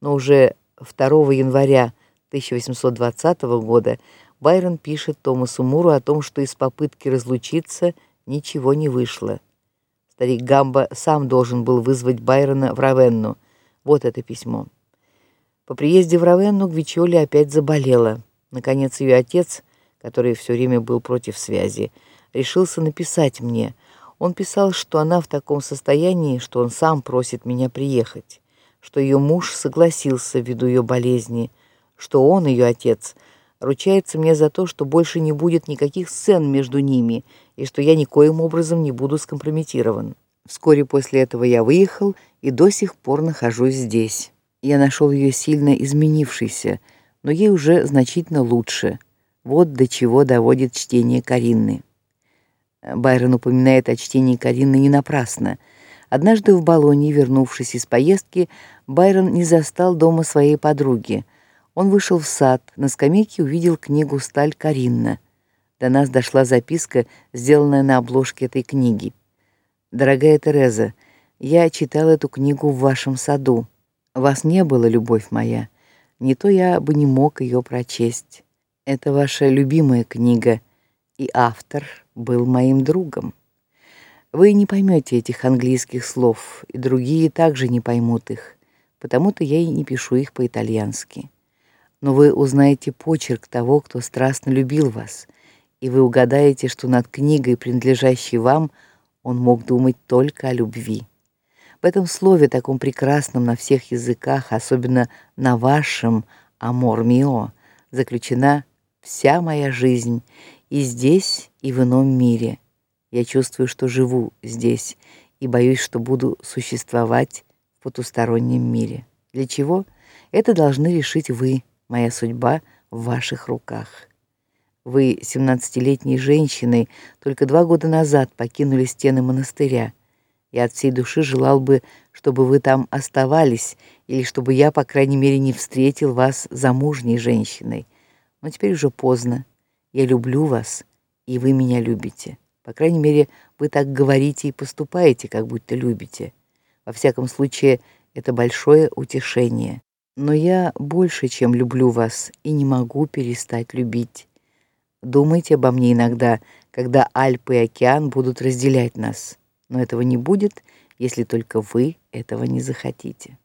Но уже 2 января 1820 года Байрон пишет Томасу Муру о том, что из попытки разлучиться ничего не вышло. Старик Гамба сам должен был вызвать Байрона в Равенну. Вот это письмо. По приезде в Равенну Гвичоли опять заболела. Наконец ее отец, который все время был против связи, решился написать мне. Он писал, что она в таком состоянии, что он сам просит меня приехать, что ее муж согласился ввиду ее болезни, что он, ее отец, ручается мне за то, что больше не будет никаких сцен между ними и что я никоим образом не буду скомпрометирован. Вскоре после этого я выехал и до сих пор нахожусь здесь. Я нашел ее сильно изменившейся, но ей уже значительно лучше. Вот до чего доводит чтение Каринны. Байрон упоминает о чтении Каринны не напрасно. Однажды в Болонье, вернувшись из поездки, Байрон не застал дома своей подруги. Он вышел в сад, на скамейке увидел книгу Сталь Каринна. До нас дошла записка, сделанная на обложке этой книги. Дорогая Тереза, я читал эту книгу в вашем саду. Вас не было, любовь моя. Не то я бы не мог ее прочесть. Это ваша любимая книга, и автор был моим другом. Вы не поймете этих английских слов, и другие также не поймут их, потому-то я и не пишу их по-итальянски. Но вы узнаете почерк того, кто страстно любил вас, и вы угадаете, что над книгой, принадлежащей вам, он мог думать только о любви. В этом слове, таком прекрасном на всех языках, особенно на вашем «amor mio», заключена вся моя жизнь и здесь, и в ином мире. Я чувствую, что живу здесь и боюсь, что буду существовать в потустороннем мире. Для чего? Это должны решить вы. Моя судьба в ваших руках. Вы, семнадцатилетней женщиной, только два года назад покинули стены монастыря. Я от всей души желал бы, чтобы вы там оставались, или чтобы я, по крайней мере, не встретил вас замужней женщиной. Но теперь уже поздно. Я люблю вас, и вы меня любите. По крайней мере, вы так говорите и поступаете, как будто любите. Во всяком случае, это большое утешение. Но я больше, чем люблю вас, и не могу перестать любить. Думайте обо мне иногда, когда Альпы и океан будут разделять нас. Но этого не будет, если только вы этого не захотите.